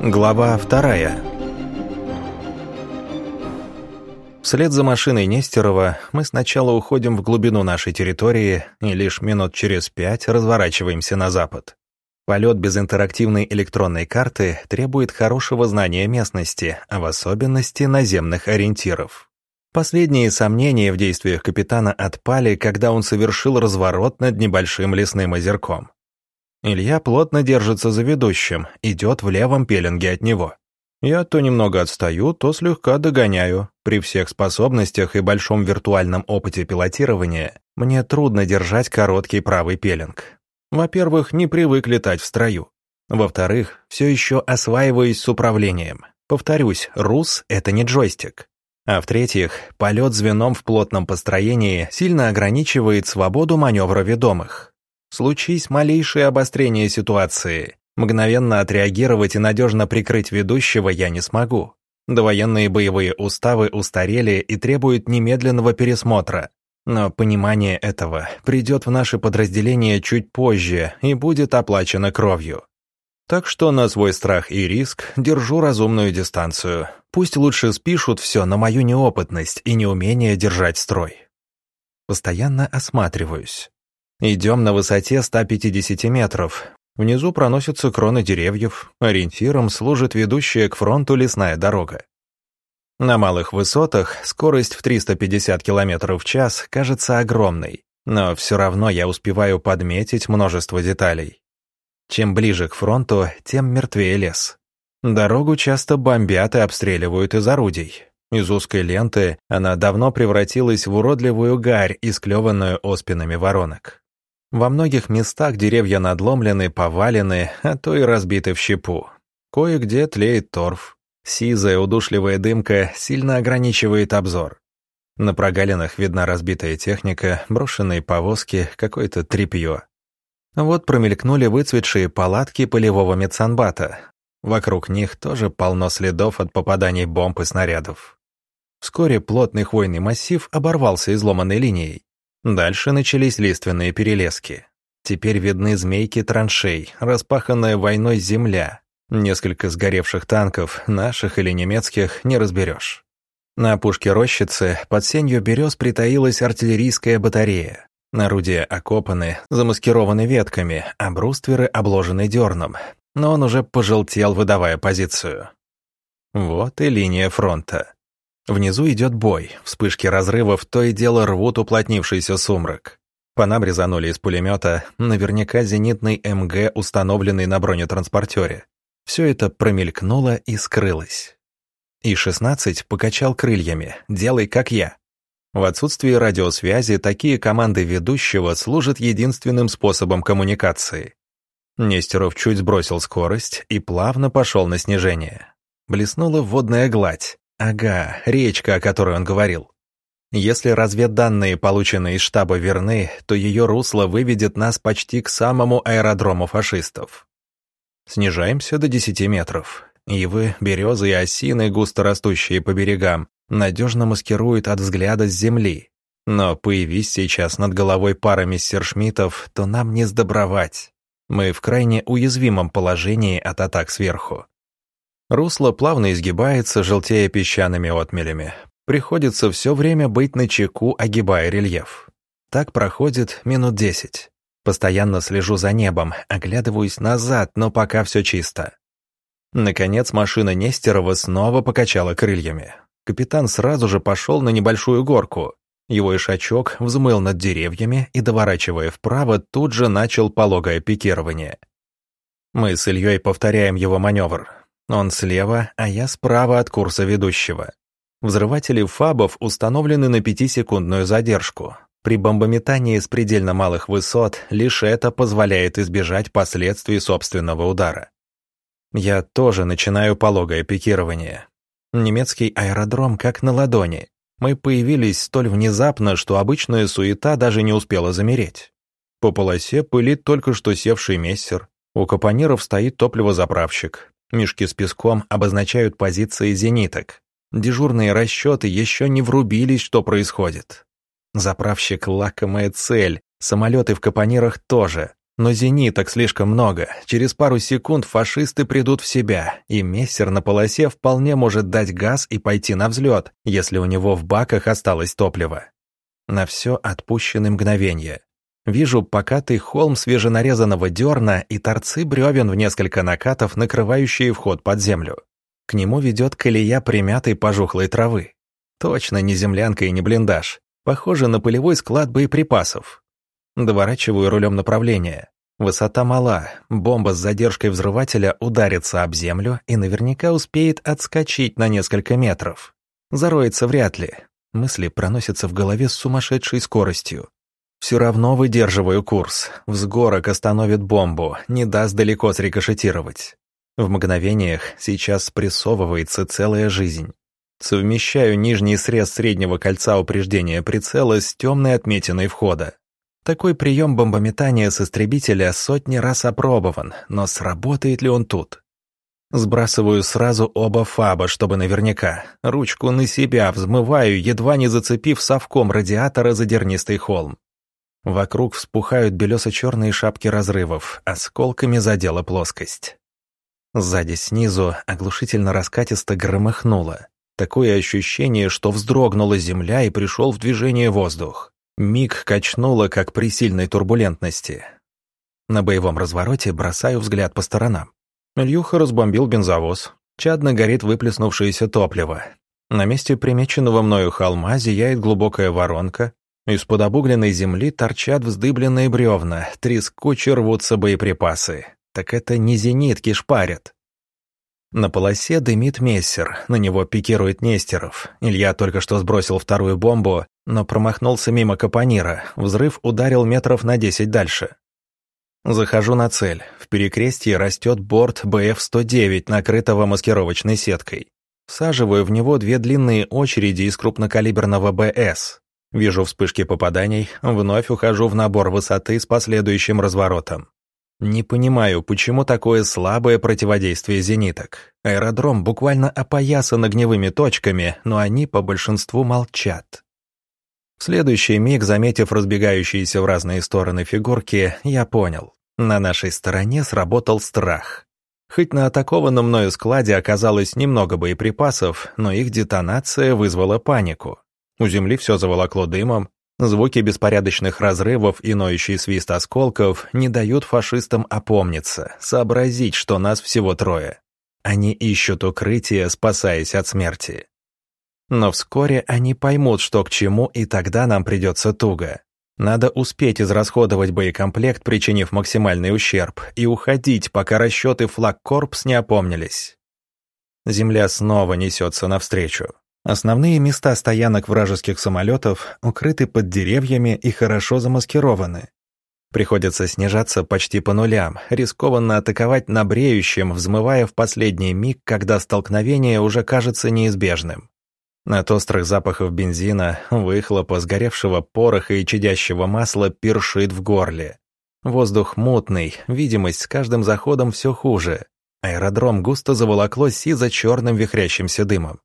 Глава вторая. Вслед за машиной Нестерова мы сначала уходим в глубину нашей территории и лишь минут через пять разворачиваемся на запад. Полет без интерактивной электронной карты требует хорошего знания местности, а в особенности наземных ориентиров. Последние сомнения в действиях капитана отпали, когда он совершил разворот над небольшим лесным озерком. Илья плотно держится за ведущим, идет в левом пеленге от него. Я то немного отстаю, то слегка догоняю. При всех способностях и большом виртуальном опыте пилотирования мне трудно держать короткий правый пеленг. Во-первых, не привык летать в строю. Во-вторых, все еще осваиваюсь с управлением. Повторюсь, РУС — это не джойстик. А в-третьих, полет звеном в плотном построении сильно ограничивает свободу маневра ведомых. Случись малейшее обострение ситуации, мгновенно отреагировать и надежно прикрыть ведущего я не смогу. Довоенные боевые уставы устарели и требуют немедленного пересмотра. Но понимание этого придет в наше подразделение чуть позже и будет оплачено кровью. Так что на свой страх и риск держу разумную дистанцию. Пусть лучше спишут все на мою неопытность и неумение держать строй. Постоянно осматриваюсь. Идем на высоте 150 метров. Внизу проносятся кроны деревьев, ориентиром служит ведущая к фронту лесная дорога. На малых высотах скорость в 350 км в час кажется огромной, но все равно я успеваю подметить множество деталей. Чем ближе к фронту, тем мертвее лес. Дорогу часто бомбят и обстреливают из орудий. Из узкой ленты она давно превратилась в уродливую гарь, исклеванную оспинами воронок. Во многих местах деревья надломлены, повалены, а то и разбиты в щепу. Кое-где тлеет торф. Сизая удушливая дымка сильно ограничивает обзор. На прогалинах видна разбитая техника, брошенные повозки, какое-то тряпье. Вот промелькнули выцветшие палатки полевого медсанбата. Вокруг них тоже полно следов от попаданий бомб и снарядов. Вскоре плотный хвойный массив оборвался изломанной линией. Дальше начались лиственные перелески. Теперь видны змейки траншей, распаханная войной земля. Несколько сгоревших танков, наших или немецких, не разберешь. На опушке рощицы под сенью берез притаилась артиллерийская батарея. Орудия окопаны, замаскированы ветками, а брустверы обложены дерном, но он уже пожелтел, выдавая позицию. Вот и линия фронта. Внизу идет бой, вспышки разрывов то и дело рвут уплотнившийся сумрак. По нам резанули из пулемета, наверняка зенитный МГ, установленный на бронетранспортере. Все это промелькнуло и скрылось. И-16 покачал крыльями «делай как я». В отсутствии радиосвязи такие команды ведущего служат единственным способом коммуникации. Нестеров чуть сбросил скорость и плавно пошел на снижение. Блеснула водная гладь. Ага, речка, о которой он говорил. Если разведданные, полученные из штаба, верны, то ее русло выведет нас почти к самому аэродрому фашистов. Снижаемся до 10 метров. Ивы, березы и осины, густо растущие по берегам, надежно маскируют от взгляда с земли. Но появись сейчас над головой пара мессершмиттов, то нам не сдобровать. Мы в крайне уязвимом положении от атак сверху. Русло плавно изгибается, желтея песчаными отмелями. Приходится все время быть на чеку, огибая рельеф. Так проходит минут десять. Постоянно слежу за небом, оглядываюсь назад, но пока все чисто. Наконец машина Нестерова снова покачала крыльями. Капитан сразу же пошел на небольшую горку. Его ишачок взмыл над деревьями и, доворачивая вправо, тут же начал пологое пикирование. Мы с Ильей повторяем его маневр. Он слева, а я справа от курса ведущего. Взрыватели ФАБов установлены на пятисекундную задержку. При бомбометании с предельно малых высот лишь это позволяет избежать последствий собственного удара. Я тоже начинаю пологое пикирование. Немецкий аэродром как на ладони. Мы появились столь внезапно, что обычная суета даже не успела замереть. По полосе пылит только что севший мессер. У капониров стоит топливозаправщик. Мешки с песком обозначают позиции зениток. Дежурные расчеты еще не врубились, что происходит. Заправщик — лакомая цель, самолеты в капонирах тоже. Но зениток слишком много. Через пару секунд фашисты придут в себя, и мессер на полосе вполне может дать газ и пойти на взлет, если у него в баках осталось топливо. На все отпущены мгновения. Вижу покатый холм свеженарезанного дерна и торцы бревен в несколько накатов, накрывающие вход под землю. К нему ведет колея примятой пожухлой травы. Точно не землянка и не блиндаж. Похоже на полевой склад боеприпасов. Доворачиваю рулем направления. Высота мала, бомба с задержкой взрывателя ударится об землю и наверняка успеет отскочить на несколько метров. Зароется вряд ли. Мысли проносятся в голове с сумасшедшей скоростью. Все равно выдерживаю курс. Взгорок остановит бомбу, не даст далеко срикошетировать. В мгновениях сейчас спрессовывается целая жизнь. Совмещаю нижний срез среднего кольца упреждения прицела с темной отметиной входа. Такой прием бомбометания с истребителя сотни раз опробован, но сработает ли он тут? Сбрасываю сразу оба фаба, чтобы наверняка. Ручку на себя взмываю, едва не зацепив совком радиатора задернистый холм. Вокруг вспухают белесо-черные шапки разрывов, осколками задела плоскость. Сзади снизу оглушительно раскатисто громыхнуло. Такое ощущение, что вздрогнула земля и пришел в движение воздух. Миг качнуло, как при сильной турбулентности. На боевом развороте бросаю взгляд по сторонам. Ильюха разбомбил бензовоз. Чадно горит выплеснувшееся топливо. На месте примеченного мною холма зияет глубокая воронка. Из-под обугленной земли торчат вздыбленные бревна, трескуче рвутся боеприпасы. Так это не зенитки шпарят. На полосе дымит мессер, на него пикирует Нестеров. Илья только что сбросил вторую бомбу, но промахнулся мимо капонира. Взрыв ударил метров на десять дальше. Захожу на цель. В перекрестье растет борт БФ-109, накрытого маскировочной сеткой. Всаживаю в него две длинные очереди из крупнокалиберного БС. Вижу вспышки попаданий, вновь ухожу в набор высоты с последующим разворотом. Не понимаю, почему такое слабое противодействие зениток. Аэродром буквально опоясан огневыми точками, но они по большинству молчат. В следующий миг, заметив разбегающиеся в разные стороны фигурки, я понял. На нашей стороне сработал страх. Хоть на атакованном мною складе оказалось немного боеприпасов, но их детонация вызвала панику. У земли все заволокло дымом, Звуки беспорядочных разрывов и ноющий свист осколков не дают фашистам опомниться, сообразить, что нас всего трое. Они ищут укрытие, спасаясь от смерти. Но вскоре они поймут, что к чему, и тогда нам придется туго. Надо успеть израсходовать боекомплект, причинив максимальный ущерб, и уходить, пока расчеты флаг-корпс не опомнились. Земля снова несется навстречу. Основные места стоянок вражеских самолетов укрыты под деревьями и хорошо замаскированы. Приходится снижаться почти по нулям, рискованно атаковать на взмывая в последний миг, когда столкновение уже кажется неизбежным. От острых запахов бензина, выхлопа, сгоревшего пороха и чадящего масла першит в горле. Воздух мутный, видимость с каждым заходом все хуже. Аэродром густо заволокло сизо-черным вихрящимся дымом.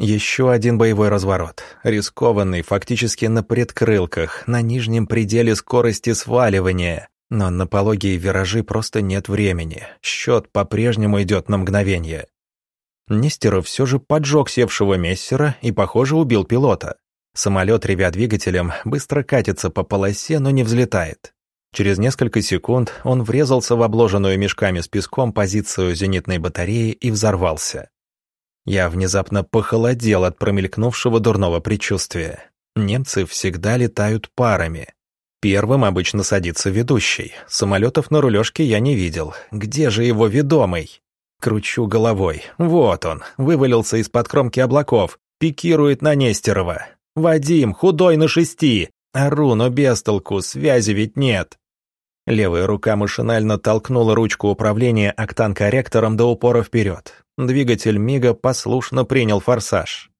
Еще один боевой разворот, рискованный, фактически на предкрылках, на нижнем пределе скорости сваливания. Но на пологие виражи просто нет времени. Счет по-прежнему идет на мгновение. Нестеров все же поджег севшего мессера и, похоже, убил пилота. Самолет, ревя двигателем, быстро катится по полосе, но не взлетает. Через несколько секунд он врезался в обложенную мешками с песком позицию зенитной батареи и взорвался. Я внезапно похолодел от промелькнувшего дурного предчувствия. Немцы всегда летают парами. Первым обычно садится ведущий. Самолетов на рулежке я не видел. Где же его ведомый? Кручу головой. Вот он, вывалился из-под кромки облаков, пикирует на Нестерова. «Вадим, худой на шести!» Ору, но без толку, связи ведь нет. Левая рука машинально толкнула ручку управления октан-корректором до упора вперед. Двигатель Мига послушно принял форсаж.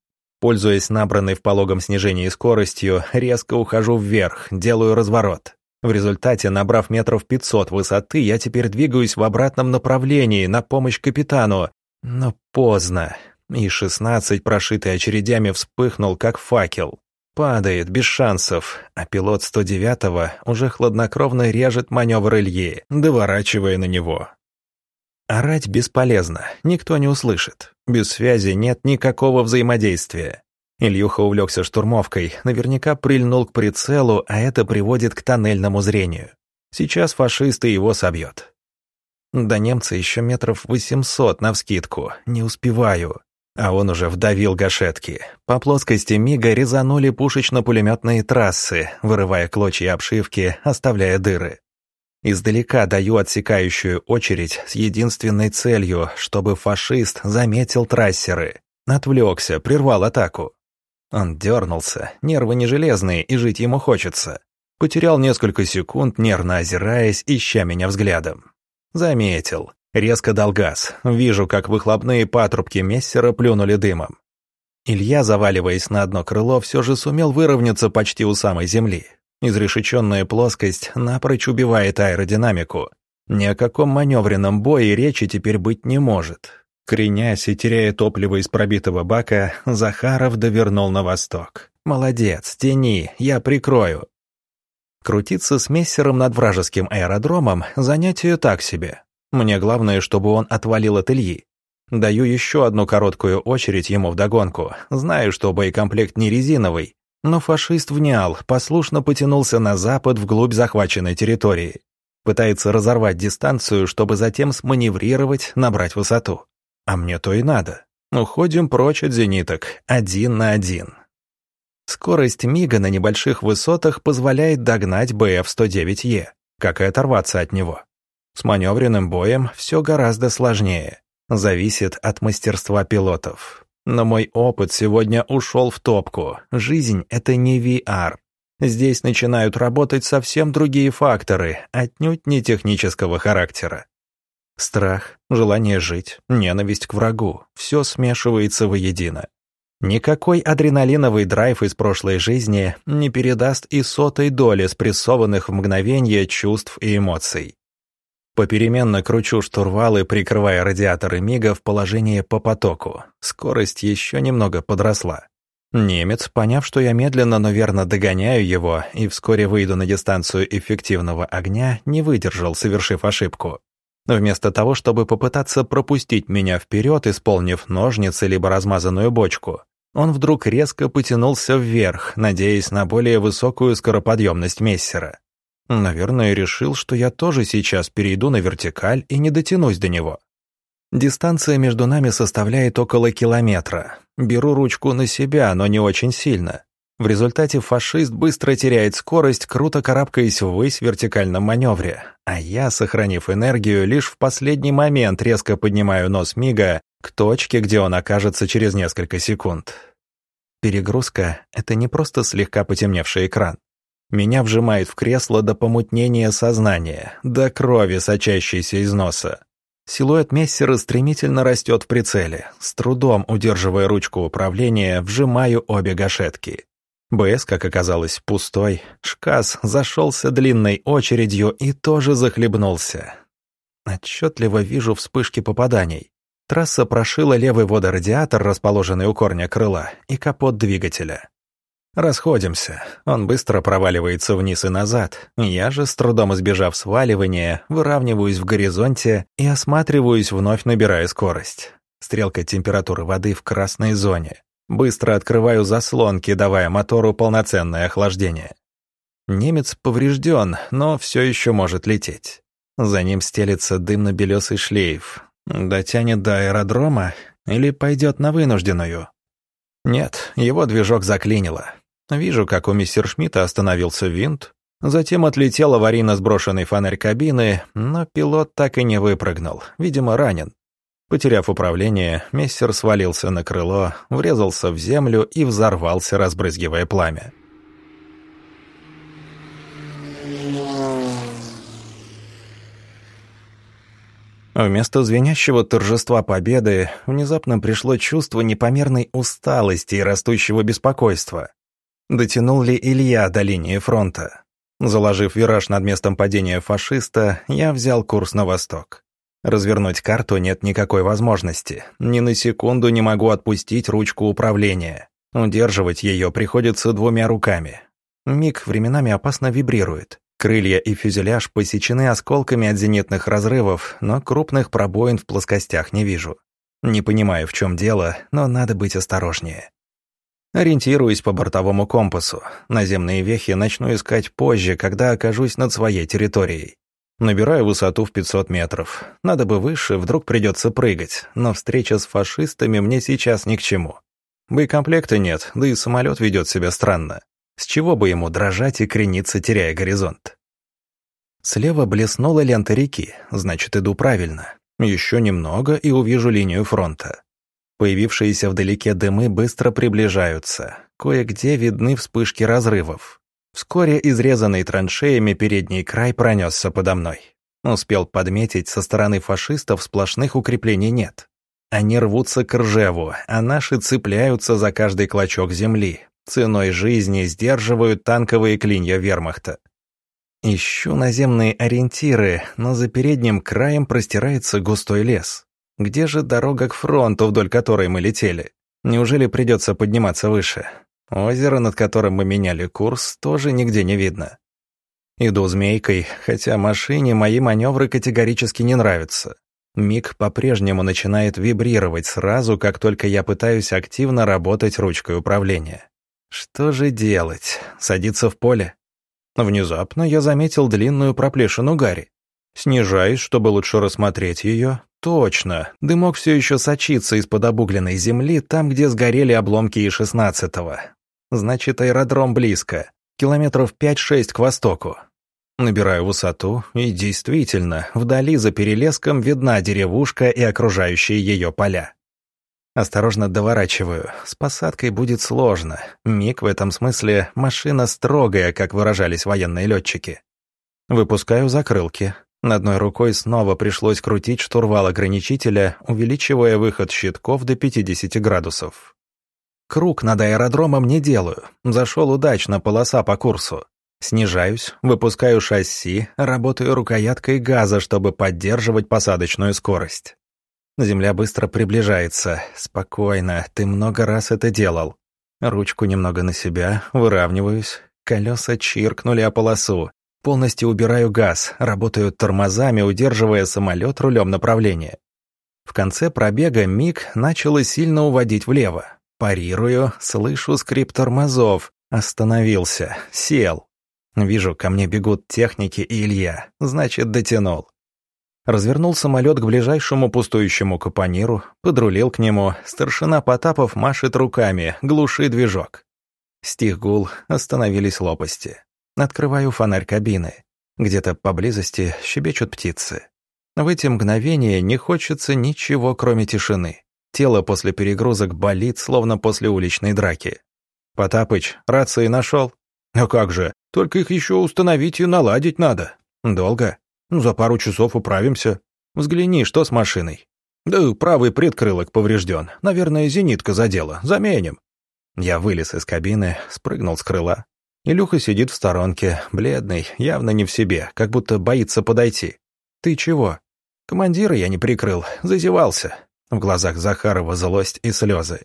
Пользуясь набранной в пологом снижении скоростью, резко ухожу вверх, делаю разворот. В результате, набрав метров 500 высоты, я теперь двигаюсь в обратном направлении, на помощь капитану. Но поздно. И-16, прошитый очередями, вспыхнул, как факел. падает без шансов, а пилот 109-го уже хладнокровно режет маневр Ильи, доворачивая на него. Орать бесполезно, никто не услышит. Без связи нет никакого взаимодействия. Ильюха увлекся штурмовкой, наверняка прильнул к прицелу, а это приводит к тоннельному зрению. Сейчас фашисты его собьет. До немца еще метров восемьсот навскидку, не успеваю. А он уже вдавил гашетки. По плоскости мига резанули пушечно-пулеметные трассы, вырывая клочья обшивки, оставляя дыры. Издалека даю отсекающую очередь с единственной целью, чтобы фашист заметил трассеры. Отвлекся, прервал атаку. Он дернулся, нервы не железные, и жить ему хочется. Потерял несколько секунд, нервно озираясь, ища меня взглядом. Заметил. Резко дал газ. Вижу, как выхлопные патрубки Мессера плюнули дымом. Илья, заваливаясь на одно крыло, все же сумел выровняться почти у самой земли. Изрешеченная плоскость напрочь убивает аэродинамику. Ни о каком маневренном бое речи теперь быть не может. Кренясь и теряя топливо из пробитого бака, Захаров довернул на восток. «Молодец, тяни, я прикрою». Крутиться с мессером над вражеским аэродромом – занятие так себе. Мне главное, чтобы он отвалил от Ильи. Даю еще одну короткую очередь ему вдогонку. Знаю, что боекомплект не резиновый, но фашист внял, послушно потянулся на запад вглубь захваченной территории. Пытается разорвать дистанцию, чтобы затем сманеврировать, набрать высоту. А мне то и надо. Уходим прочь от зениток, один на один. Скорость мига на небольших высотах позволяет догнать БФ-109Е, как и оторваться от него. С маневренным боем все гораздо сложнее. Зависит от мастерства пилотов. Но мой опыт сегодня ушел в топку. Жизнь — это не VR. Здесь начинают работать совсем другие факторы, отнюдь не технического характера. Страх, желание жить, ненависть к врагу – все смешивается воедино. Никакой адреналиновый драйв из прошлой жизни не передаст и сотой доли спрессованных в мгновение чувств и эмоций. Попеременно кручу штурвалы, прикрывая радиаторы мига в положении по потоку. Скорость еще немного подросла. Немец, поняв, что я медленно, но верно догоняю его и вскоре выйду на дистанцию эффективного огня, не выдержал, совершив ошибку. Вместо того, чтобы попытаться пропустить меня вперед, исполнив ножницы либо размазанную бочку, он вдруг резко потянулся вверх, надеясь на более высокую скороподъемность мессера. Наверное, решил, что я тоже сейчас перейду на вертикаль и не дотянусь до него. Дистанция между нами составляет около километра. Беру ручку на себя, но не очень сильно. В результате фашист быстро теряет скорость, круто карабкаясь ввысь в вертикальном маневре, а я, сохранив энергию, лишь в последний момент резко поднимаю нос Мига к точке, где он окажется через несколько секунд. Перегрузка — это не просто слегка потемневший экран. Меня вжимает в кресло до помутнения сознания, до крови, сочащейся из носа. Силуэт Мессера стремительно растет в прицеле. С трудом удерживая ручку управления, вжимаю обе гашетки. БС, как оказалось, пустой. Шкас зашелся длинной очередью и тоже захлебнулся. Отчетливо вижу вспышки попаданий. Трасса прошила левый водорадиатор, расположенный у корня крыла, и капот двигателя. Расходимся. Он быстро проваливается вниз и назад. Я же, с трудом избежав сваливания, выравниваюсь в горизонте и осматриваюсь, вновь набирая скорость. Стрелка температуры воды в красной зоне. Быстро открываю заслонки, давая мотору полноценное охлаждение. Немец поврежден, но все еще может лететь. За ним стелится дымно-белесый шлейф. Дотянет до аэродрома или пойдет на вынужденную? Нет, его движок заклинило. Вижу, как у мистер Шмидта остановился винт, затем отлетел аварийно сброшенный фонарь кабины, но пилот так и не выпрыгнул, видимо, ранен. Потеряв управление, мессер свалился на крыло, врезался в землю и взорвался, разбрызгивая пламя. Вместо звенящего торжества победы внезапно пришло чувство непомерной усталости и растущего беспокойства. Дотянул ли Илья до линии фронта? Заложив вираж над местом падения фашиста, я взял курс на восток. Развернуть карту нет никакой возможности. Ни на секунду не могу отпустить ручку управления. Удерживать ее приходится двумя руками. Миг временами опасно вибрирует. Крылья и фюзеляж посечены осколками от зенитных разрывов, но крупных пробоин в плоскостях не вижу. Не понимаю, в чем дело, но надо быть осторожнее. Ориентируюсь по бортовому компасу. Наземные вехи начну искать позже, когда окажусь над своей территорией. Набираю высоту в 500 метров. Надо бы выше, вдруг придется прыгать, но встреча с фашистами мне сейчас ни к чему. Боекомплекта нет, да и самолет ведет себя странно. С чего бы ему дрожать и крениться, теряя горизонт? Слева блеснула лента реки, значит, иду правильно. Еще немного и увижу линию фронта. Появившиеся вдалеке дымы быстро приближаются. Кое-где видны вспышки разрывов. Вскоре изрезанный траншеями передний край пронесся подо мной. Успел подметить, со стороны фашистов сплошных укреплений нет. Они рвутся к Ржеву, а наши цепляются за каждый клочок земли. Ценой жизни сдерживают танковые клинья вермахта. Ищу наземные ориентиры, но за передним краем простирается густой лес. Где же дорога к фронту, вдоль которой мы летели? Неужели придется подниматься выше? Озеро, над которым мы меняли курс, тоже нигде не видно. Иду змейкой, хотя машине мои маневры категорически не нравятся. Миг по-прежнему начинает вибрировать сразу, как только я пытаюсь активно работать ручкой управления. Что же делать? Садиться в поле? Внезапно я заметил длинную проплешину Гарри. Снижаюсь, чтобы лучше рассмотреть ее, Точно, дымок все еще сочится из-под обугленной земли, там, где сгорели обломки И-16. Значит, аэродром близко, километров 5-6 к востоку. Набираю высоту, и действительно, вдали за перелеском видна деревушка и окружающие ее поля. Осторожно доворачиваю. С посадкой будет сложно. Миг в этом смысле машина строгая, как выражались военные летчики. Выпускаю закрылки. Одной рукой снова пришлось крутить штурвал ограничителя, увеличивая выход щитков до 50 градусов. Круг над аэродромом не делаю. Зашел удачно, полоса по курсу. Снижаюсь, выпускаю шасси, работаю рукояткой газа, чтобы поддерживать посадочную скорость. Земля быстро приближается. Спокойно, ты много раз это делал. Ручку немного на себя, выравниваюсь. Колеса чиркнули о полосу. Полностью убираю газ, работаю тормозами, удерживая самолет рулем направления. В конце пробега Миг начало сильно уводить влево. Парирую, слышу скрип тормозов. Остановился, сел. Вижу, ко мне бегут техники и Илья. Значит, дотянул. Развернул самолет к ближайшему пустующему капониру, подрулил к нему. Старшина Потапов машет руками, глуши движок. Стих гул, остановились лопасти. Открываю фонарь кабины. Где-то поблизости щебечут птицы. В эти мгновения не хочется ничего, кроме тишины. Тело после перегрузок болит, словно после уличной драки. «Потапыч, рации нашел?» «А как же, только их еще установить и наладить надо. Долго? Ну, за пару часов управимся. Взгляни, что с машиной?» «Да правый предкрылок поврежден. Наверное, зенитка задела. Заменим». Я вылез из кабины, спрыгнул с крыла, Илюха сидит в сторонке, бледный, явно не в себе, как будто боится подойти. «Ты чего?» «Командира я не прикрыл, зазевался». В глазах Захарова злость и слезы.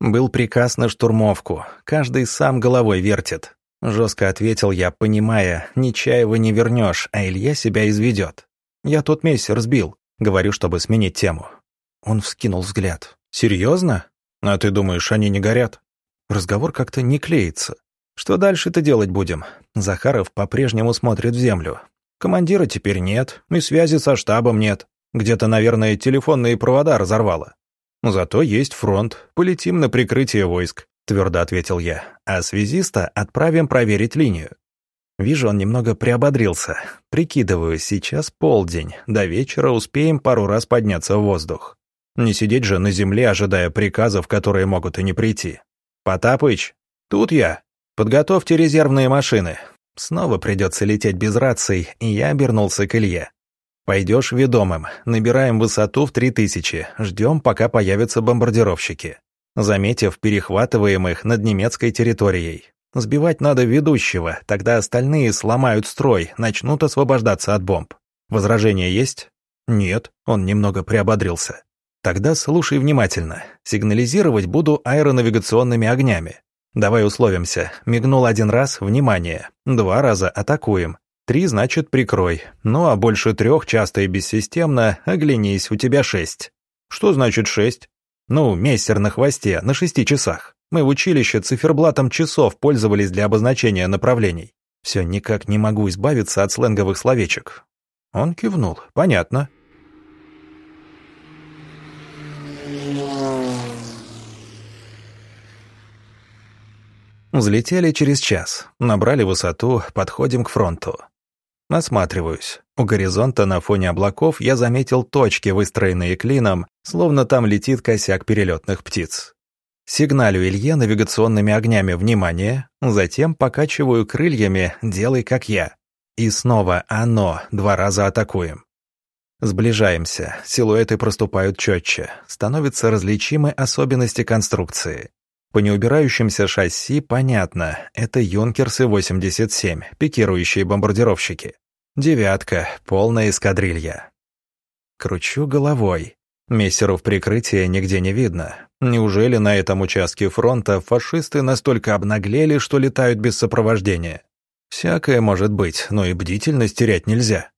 «Был приказ на штурмовку, каждый сам головой вертит». Жестко ответил я, понимая, Нечаева не вернешь, а Илья себя изведет. «Я тот мессер сбил», — говорю, чтобы сменить тему. Он вскинул взгляд. «Серьезно? А ты думаешь, они не горят?» Разговор как-то не клеится. Что дальше-то делать будем? Захаров по-прежнему смотрит в землю. Командира теперь нет, и связи со штабом нет. Где-то, наверное, телефонные провода разорвало. Зато есть фронт, полетим на прикрытие войск, твердо ответил я. А связиста отправим проверить линию. Вижу, он немного приободрился. Прикидываю, сейчас полдень, до вечера успеем пару раз подняться в воздух. Не сидеть же на земле, ожидая приказов, которые могут и не прийти. «Потапыч, тут я!» «Подготовьте резервные машины. Снова придется лететь без раций, и я обернулся к Илье. Пойдешь ведомым, набираем высоту в 3000, ждем, пока появятся бомбардировщики. Заметив, перехватываем их над немецкой территорией. Сбивать надо ведущего, тогда остальные сломают строй, начнут освобождаться от бомб. Возражения есть? Нет, он немного приободрился. Тогда слушай внимательно. Сигнализировать буду аэронавигационными огнями. Давай условимся. Мигнул один раз — внимание. Два раза — атакуем. Три значит прикрой. Ну а больше трех часто и бессистемно — оглянись, у тебя шесть. Что значит шесть? Ну, мессер на хвосте, на шести часах. Мы в училище циферблатом часов пользовались для обозначения направлений. Все никак не могу избавиться от сленговых словечек. Он кивнул. Понятно. Взлетели через час, набрали высоту, подходим к фронту. Осматриваюсь. У горизонта на фоне облаков я заметил точки, выстроенные клином, словно там летит косяк перелетных птиц. Сигналю Илье навигационными огнями «Внимание», затем покачиваю крыльями «Делай как я». И снова «Оно», два раза атакуем. Сближаемся, силуэты проступают четче, становятся различимы особенности конструкции. По неубирающимся шасси понятно, это «Юнкерсы-87», пикирующие бомбардировщики. «девятка», полная эскадрилья. Кручу головой. Мессеров прикрытия нигде не видно. Неужели на этом участке фронта фашисты настолько обнаглели, что летают без сопровождения? Всякое может быть, но и бдительность терять нельзя.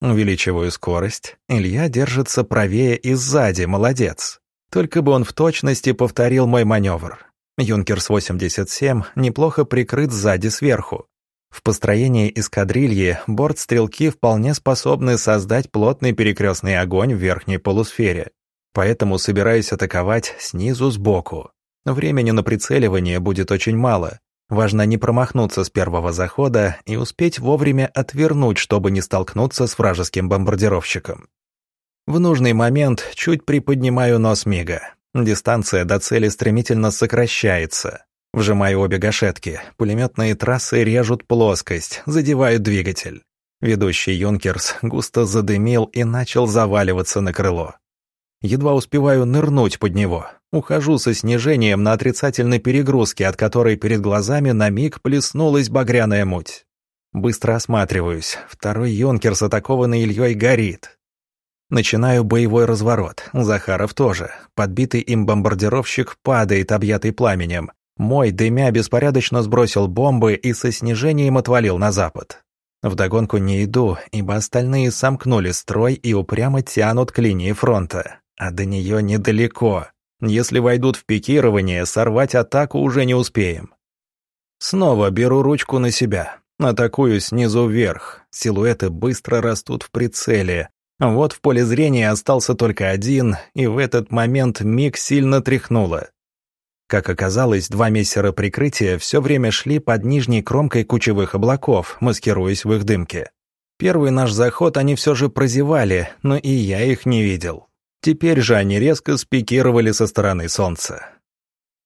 Увеличиваю скорость. Илья держится правее и сзади, молодец. Только бы он в точности повторил мой маневр. Юнкерс-87 неплохо прикрыт сзади сверху. В построении эскадрильи борт-стрелки вполне способны создать плотный перекрестный огонь в верхней полусфере. Поэтому собираюсь атаковать снизу сбоку. Времени на прицеливание будет очень мало. Важно не промахнуться с первого захода и успеть вовремя отвернуть, чтобы не столкнуться с вражеским бомбардировщиком. В нужный момент чуть приподнимаю нос Мига. Дистанция до цели стремительно сокращается. Вжимаю обе гашетки. Пулеметные трассы режут плоскость, задевают двигатель. Ведущий Юнкерс густо задымил и начал заваливаться на крыло. Едва успеваю нырнуть под него. Ухожу со снижением на отрицательной перегрузке, от которой перед глазами на миг плеснулась багряная муть. Быстро осматриваюсь. Второй Юнкерс, атакованный Ильей, горит. Начинаю боевой разворот. Захаров тоже. Подбитый им бомбардировщик падает, объятый пламенем. Мой, дымя, беспорядочно сбросил бомбы и со снижением отвалил на запад. Вдогонку не иду, ибо остальные сомкнули строй и упрямо тянут к линии фронта. А до нее недалеко. Если войдут в пикирование, сорвать атаку уже не успеем. Снова беру ручку на себя. Атакую снизу вверх. Силуэты быстро растут в прицеле. Вот в поле зрения остался только один, и в этот момент миг сильно тряхнуло. Как оказалось, два мессера прикрытия все время шли под нижней кромкой кучевых облаков, маскируясь в их дымке. Первый наш заход они все же прозевали, но и я их не видел. Теперь же они резко спикировали со стороны солнца.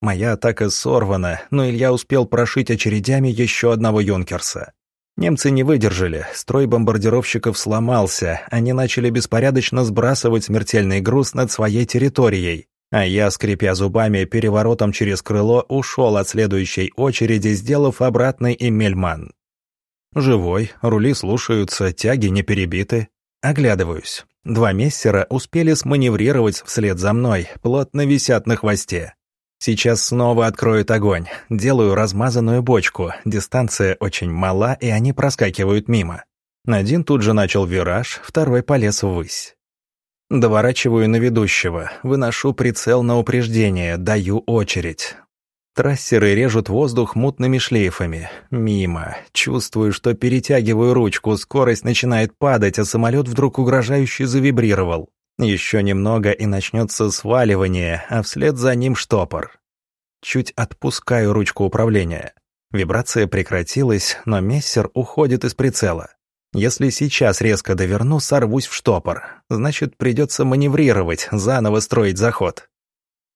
Моя атака сорвана, но Илья успел прошить очередями еще одного юнкерса. Немцы не выдержали, строй бомбардировщиков сломался, они начали беспорядочно сбрасывать смертельный груз над своей территорией, а я, скрипя зубами, переворотом через крыло ушел от следующей очереди, сделав обратный Эмельман. Живой, рули слушаются, тяги не перебиты. Оглядываюсь. Два мессера успели сманеврировать вслед за мной, плотно висят на хвосте. Сейчас снова откроют огонь. Делаю размазанную бочку. Дистанция очень мала, и они проскакивают мимо. Один тут же начал вираж, второй полез ввысь. Доворачиваю на ведущего, выношу прицел на упреждение, даю очередь. Трассеры режут воздух мутными шлейфами. Мимо. Чувствую, что перетягиваю ручку, скорость начинает падать, а самолет вдруг угрожающе завибрировал. Еще немного и начнется сваливание, а вслед за ним штопор. Чуть отпускаю ручку управления. Вибрация прекратилась, но мессер уходит из прицела. Если сейчас резко доверну, сорвусь в штопор. Значит, придется маневрировать, заново строить заход.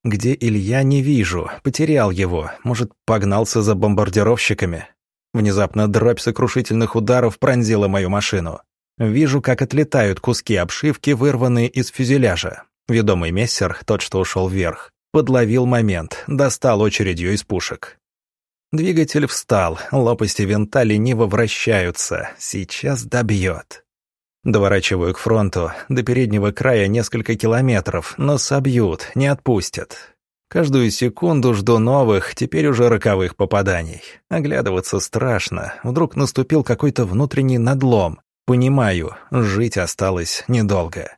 Где Илья, не вижу. Потерял его. Может, погнался за бомбардировщиками. Внезапно дробь сокрушительных ударов пронзила мою машину. Вижу, как отлетают куски обшивки, вырванные из фюзеляжа. Ведомый мессер, тот, что ушел вверх, подловил момент, достал очередью из пушек. Двигатель встал, лопасти винта лениво вращаются. Сейчас добьет. Доворачиваю к фронту, до переднего края несколько километров, но собьют, не отпустят. Каждую секунду жду новых, теперь уже роковых попаданий. Оглядываться страшно, вдруг наступил какой-то внутренний надлом. Понимаю, жить осталось недолго.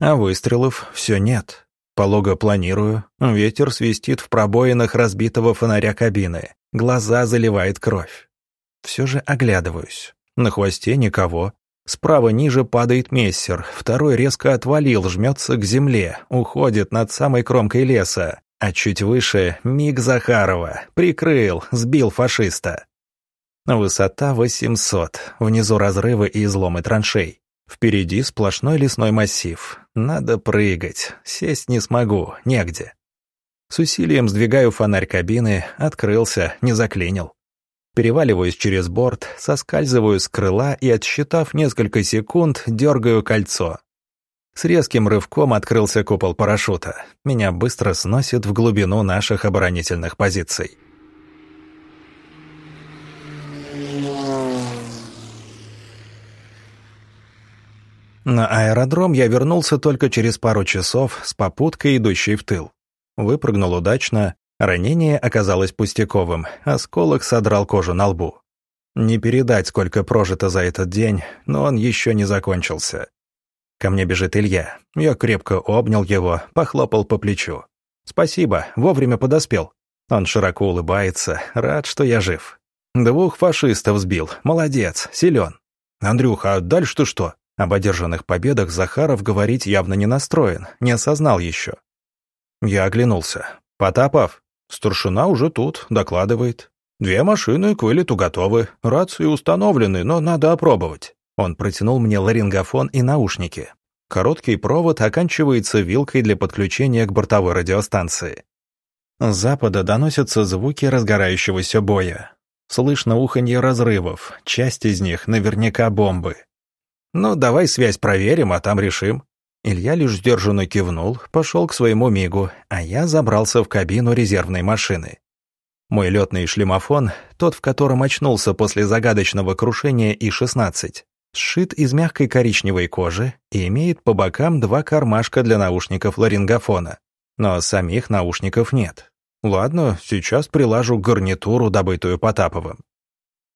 А выстрелов все нет. Полого планирую, ветер свистит в пробоинах разбитого фонаря кабины, глаза заливает кровь. Все же оглядываюсь. На хвосте никого, Справа ниже падает мессер, второй резко отвалил, жмется к земле, уходит над самой кромкой леса, а чуть выше — Миг Захарова, прикрыл, сбил фашиста. Высота 800, внизу разрывы и изломы траншей. Впереди сплошной лесной массив. Надо прыгать, сесть не смогу, негде. С усилием сдвигаю фонарь кабины, открылся, не заклинил. Переваливаюсь через борт, соскальзываю с крыла и, отсчитав несколько секунд, дергаю кольцо. С резким рывком открылся купол парашюта. Меня быстро сносит в глубину наших оборонительных позиций. На аэродром я вернулся только через пару часов с попуткой, идущей в тыл. Выпрыгнул удачно, Ранение оказалось пустяковым, осколок содрал кожу на лбу. Не передать, сколько прожито за этот день, но он еще не закончился. Ко мне бежит Илья. Я крепко обнял его, похлопал по плечу. «Спасибо, вовремя подоспел». Он широко улыбается, рад, что я жив. Двух фашистов сбил, молодец, силен. «Андрюха, а дальше-то что?» Об одержанных победах Захаров говорить явно не настроен, не осознал еще. Я оглянулся. «Потапов?» Старшина уже тут, докладывает. Две машины к вылету готовы, рации установлены, но надо опробовать. Он протянул мне ларингофон и наушники. Короткий провод оканчивается вилкой для подключения к бортовой радиостанции. С запада доносятся звуки разгорающегося боя. Слышно уханье разрывов, часть из них наверняка бомбы. «Ну, давай связь проверим, а там решим». Илья лишь сдержанно кивнул, пошел к своему мигу, а я забрался в кабину резервной машины. Мой летный шлемофон, тот, в котором очнулся после загадочного крушения И-16, сшит из мягкой коричневой кожи и имеет по бокам два кармашка для наушников ларингофона. Но самих наушников нет. Ладно, сейчас прилажу гарнитуру, добытую Потаповым.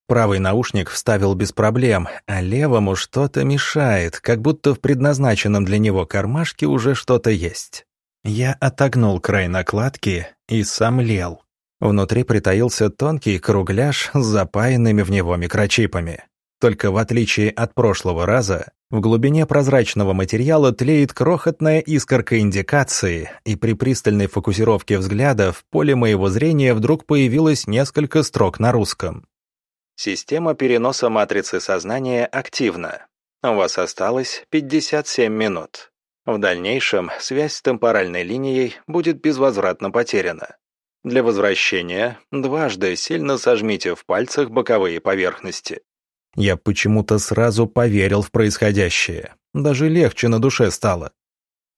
Правый наушник вставил без проблем, а левому что-то мешает, как будто в предназначенном для него кармашке уже что-то есть. Я отогнул край накладки и сомлел. Внутри притаился тонкий кругляш с запаянными в него микрочипами. Только в отличие от прошлого раза, в глубине прозрачного материала тлеет крохотная искорка индикации, и при пристальной фокусировке взгляда в поле моего зрения вдруг появилось несколько строк на русском. Система переноса матрицы сознания активна. У вас осталось 57 минут. В дальнейшем связь с темпоральной линией будет безвозвратно потеряна. Для возвращения дважды сильно сожмите в пальцах боковые поверхности. Я почему-то сразу поверил в происходящее. Даже легче на душе стало.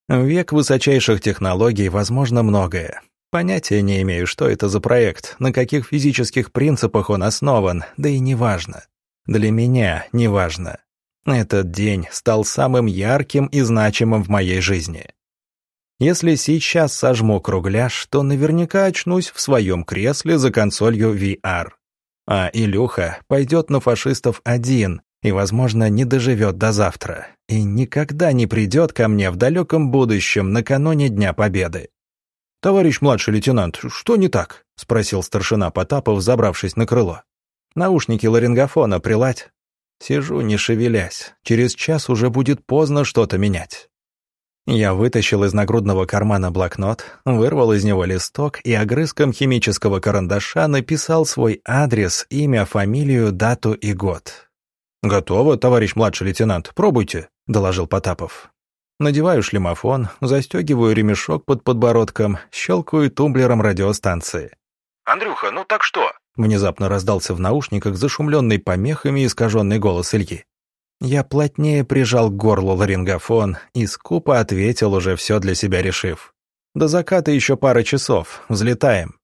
В век высочайших технологий возможно многое. Понятия не имею, что это за проект, на каких физических принципах он основан, да и неважно. Для меня неважно. Этот день стал самым ярким и значимым в моей жизни. Если сейчас сожму кругляш, то наверняка очнусь в своем кресле за консолью VR. А Илюха пойдет на фашистов один и, возможно, не доживет до завтра, и никогда не придет ко мне в далеком будущем накануне Дня Победы. «Товарищ младший лейтенант, что не так?» — спросил старшина Потапов, забравшись на крыло. «Наушники ларингофона прилать?» Сижу, не шевелясь. Через час уже будет поздно что-то менять. Я вытащил из нагрудного кармана блокнот, вырвал из него листок и огрызком химического карандаша написал свой адрес, имя, фамилию, дату и год. «Готово, товарищ младший лейтенант, пробуйте», — доложил Потапов. Надеваю шлемофон, застегиваю ремешок под подбородком, щелкаю тумблером радиостанции. «Андрюха, ну так что?» Внезапно раздался в наушниках зашумленный помехами искаженный голос Ильи. Я плотнее прижал к горлу ларингофон и скупо ответил, уже все для себя решив. «До заката еще пара часов. Взлетаем».